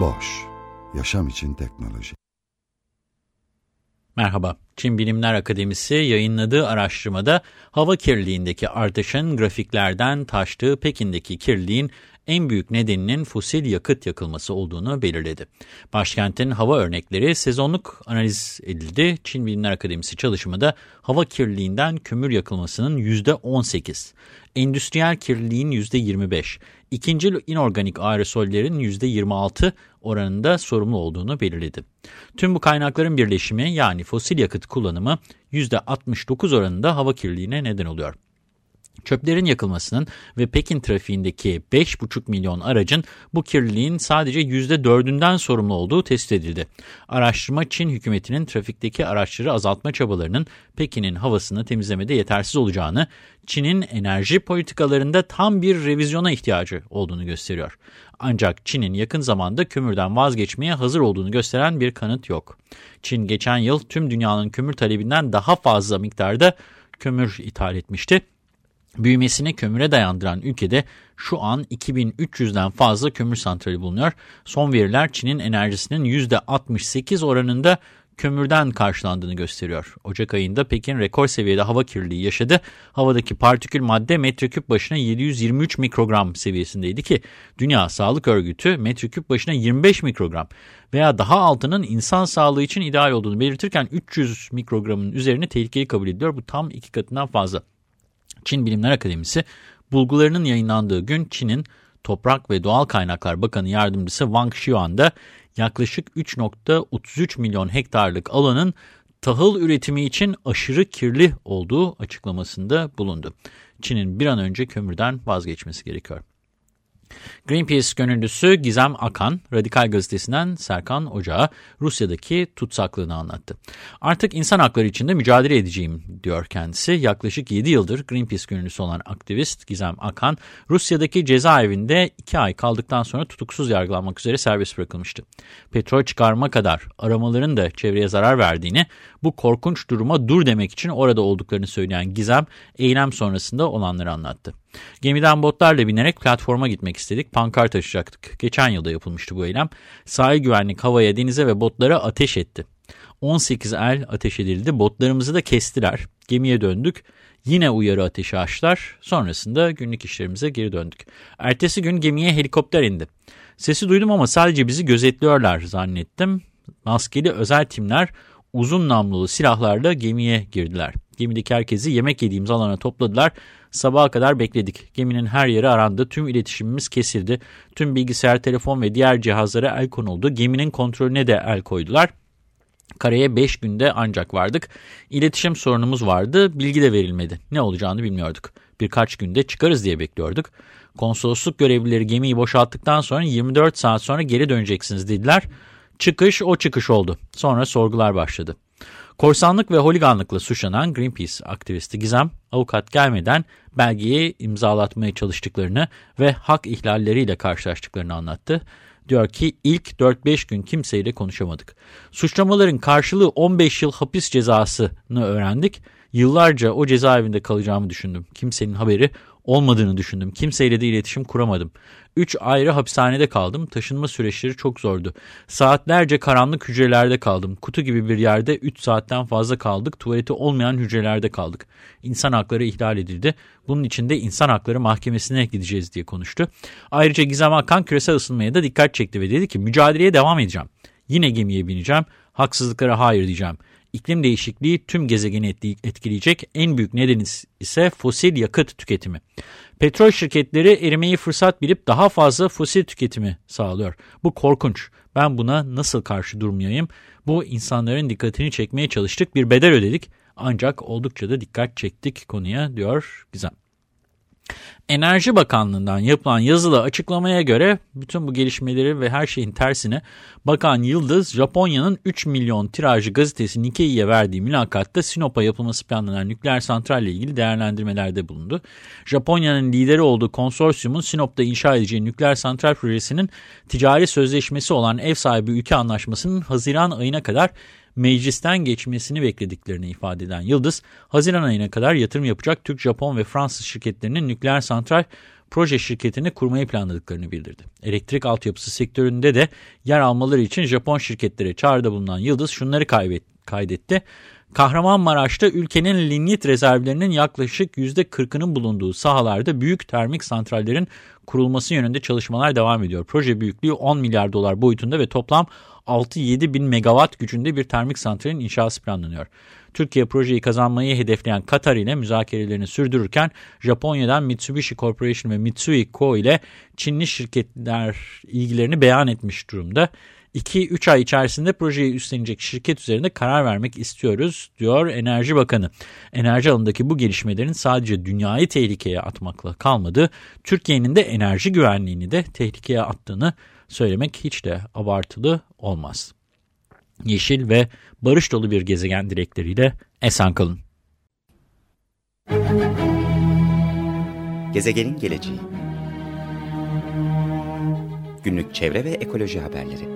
Boş, yaşam için teknoloji. Merhaba, Çin Bilimler Akademisi yayınladığı araştırmada hava kirliliğindeki artışın grafiklerden taştığı Pekin'deki kirliliğin en büyük nedeninin fosil yakıt yakılması olduğunu belirledi. Başkentin hava örnekleri sezonluk analiz edildi. Çin Bilimler Akademisi çalışmada hava kirliliğinden kömür yakılmasının %18, endüstriyel kirliliğin %25, ikinci inorganik aerosollerin %26 oranında sorumlu olduğunu belirledi. Tüm bu kaynakların birleşimi yani fosil yakıt kullanımı %69 oranında hava kirliliğine neden oluyor. Çöplerin yakılmasının ve Pekin trafiğindeki 5,5 milyon aracın bu kirliliğin sadece %4'ünden sorumlu olduğu tespit edildi. Araştırma Çin hükümetinin trafikteki araçları azaltma çabalarının Pekin'in havasını temizlemede yetersiz olacağını, Çin'in enerji politikalarında tam bir revizyona ihtiyacı olduğunu gösteriyor. Ancak Çin'in yakın zamanda kömürden vazgeçmeye hazır olduğunu gösteren bir kanıt yok. Çin geçen yıl tüm dünyanın kömür talebinden daha fazla miktarda kömür ithal etmişti Büyümesini kömüre dayandıran ülkede şu an 2300'den fazla kömür santrali bulunuyor. Son veriler Çin'in enerjisinin %68 oranında kömürden karşılandığını gösteriyor. Ocak ayında Pekin rekor seviyede hava kirliliği yaşadı. Havadaki partikül madde metreküp başına 723 mikrogram seviyesindeydi ki Dünya Sağlık Örgütü metreküp başına 25 mikrogram veya daha altının insan sağlığı için ideal olduğunu belirtirken 300 mikrogramın üzerini tehlikeli kabul ediyor. Bu tam iki katından fazla. Çin Bilimler Akademisi bulgularının yayınlandığı gün Çin'in Toprak ve Doğal Kaynaklar Bakanı Yardımcısı Wang Xiuan'da yaklaşık 3.33 milyon hektarlık alanın tahıl üretimi için aşırı kirli olduğu açıklamasında bulundu. Çin'in bir an önce kömürden vazgeçmesi gerekiyor. Greenpeace gönüllüsü Gizem Akan, Radikal Gazetesi'nden Serkan Ocağı Rusya'daki tutsaklığını anlattı. Artık insan hakları için de mücadele edeceğim diyor kendisi. Yaklaşık 7 yıldır Greenpeace gönüllüsü olan aktivist Gizem Akan, Rusya'daki cezaevinde 2 ay kaldıktan sonra tutuksuz yargılanmak üzere serbest bırakılmıştı. Petrol çıkarma kadar aramaların da çevreye zarar verdiğini, bu korkunç duruma dur demek için orada olduklarını söyleyen Gizem, eylem sonrasında olanları anlattı. Gemiden botlarla binerek platforma gitmek istedik. Pankart taşıyacaktık. Geçen yılda yapılmıştı bu eylem. Sahil güvenlik havaya, denize ve botlara ateş etti. 18 el ateş edildi. Botlarımızı da kestiler. Gemiye döndük. Yine uyarı ateşi açtılar. Sonrasında günlük işlerimize geri döndük. Ertesi gün gemiye helikopter indi. Sesi duydum ama sadece bizi gözetliyorlar zannettim. Maskeli özel timler uzun namlulu silahlarla gemiye girdiler. Gemideki herkesi yemek yediğimiz alana topladılar. Sabaha kadar bekledik. Geminin her yeri arandı. Tüm iletişimimiz kesildi. Tüm bilgisayar, telefon ve diğer cihazlara el konuldu. Geminin kontrolüne de el koydular. Karaya 5 günde ancak vardık. İletişim sorunumuz vardı. Bilgi de verilmedi. Ne olacağını bilmiyorduk. Birkaç günde çıkarız diye bekliyorduk. Konsolosluk görevlileri gemiyi boşalttıktan sonra 24 saat sonra geri döneceksiniz dediler. Çıkış o çıkış oldu. Sonra sorgular başladı. Korsanlık ve holiganlıkla suçlanan Greenpeace aktivisti Gizem, avukat gelmeden belgeyi imzalatmaya çalıştıklarını ve hak ihlalleriyle karşılaştıklarını anlattı. Diyor ki ilk 4-5 gün kimseyle konuşamadık. Suçlamaların karşılığı 15 yıl hapis cezasını öğrendik. Yıllarca o cezaevinde kalacağımı düşündüm. Kimsenin haberi olmadığını düşündüm. Kimseyle de iletişim kuramadım. Üç ayrı hapishanede kaldım. Taşınma süreçleri çok zordu. Saatlerce karanlık hücrelerde kaldım. Kutu gibi bir yerde 3 saatten fazla kaldık. Tuvaleti olmayan hücrelerde kaldık. İnsan hakları ihlal edildi. Bunun için de insan hakları mahkemesine gideceğiz diye konuştu. Ayrıca Gizem Hakan küresel ısınmaya da dikkat çekti ve dedi ki mücadeleye devam edeceğim. Yine gemiye bineceğim. Haksızlıklara hayır diyeceğim. İklim değişikliği tüm gezegeni etkileyecek en büyük nedeni ise fosil yakıt tüketimi. Petrol şirketleri erimeyi fırsat bilip daha fazla fosil tüketimi sağlıyor. Bu korkunç. Ben buna nasıl karşı durmayayım? Bu insanların dikkatini çekmeye çalıştık. Bir bedel ödedik. Ancak oldukça da dikkat çektik konuya diyor Gizem. Enerji Bakanlığı'ndan yapılan yazılı açıklamaya göre bütün bu gelişmeleri ve her şeyin tersine Bakan Yıldız, Japonya'nın 3 milyon tirajı gazetesi Nikkei'ye verdiği mülakatta Sinop'a yapılması planlanan nükleer santralle ilgili değerlendirmelerde bulundu. Japonya'nın lideri olduğu konsorsiyumun Sinop'ta inşa edeceği nükleer santral projesinin ticari sözleşmesi olan ev sahibi ülke anlaşmasının Haziran ayına kadar meclisten geçmesini beklediklerini ifade eden Yıldız, Haziran ayına kadar yatırım yapacak Türk, Japon ve Fransız şirketlerinin nükleer santral proje şirketini kurmayı planladıklarını bildirdi. Elektrik altyapısı sektöründe de yer almaları için Japon şirketlere çağrıda bulunan Yıldız şunları kaydetti. Kahramanmaraş'ta ülkenin linyit rezervlerinin yaklaşık %40'ının bulunduğu sahalarda büyük termik santrallerin kurulması yönünde çalışmalar devam ediyor. Proje büyüklüğü 10 milyar dolar boyutunda ve toplam 6-7 bin megawatt gücünde bir termik santralin inşası planlanıyor. Türkiye projeyi kazanmayı hedefleyen Katar ile müzakerelerini sürdürürken Japonya'dan Mitsubishi Corporation ve Mitsui Co ile Çinli şirketler ilgilerini beyan etmiş durumda. 2-3 ay içerisinde projeyi üstlenecek şirket üzerinde karar vermek istiyoruz, diyor Enerji Bakanı. Enerji alanındaki bu gelişmelerin sadece dünyayı tehlikeye atmakla kalmadı, Türkiye'nin de enerji güvenliğini de tehlikeye attığını söylemek hiç de abartılı olmaz. Yeşil ve barış dolu bir gezegen dilekleriyle esen kalın. Gezegenin geleceği Günlük çevre ve ekoloji haberleri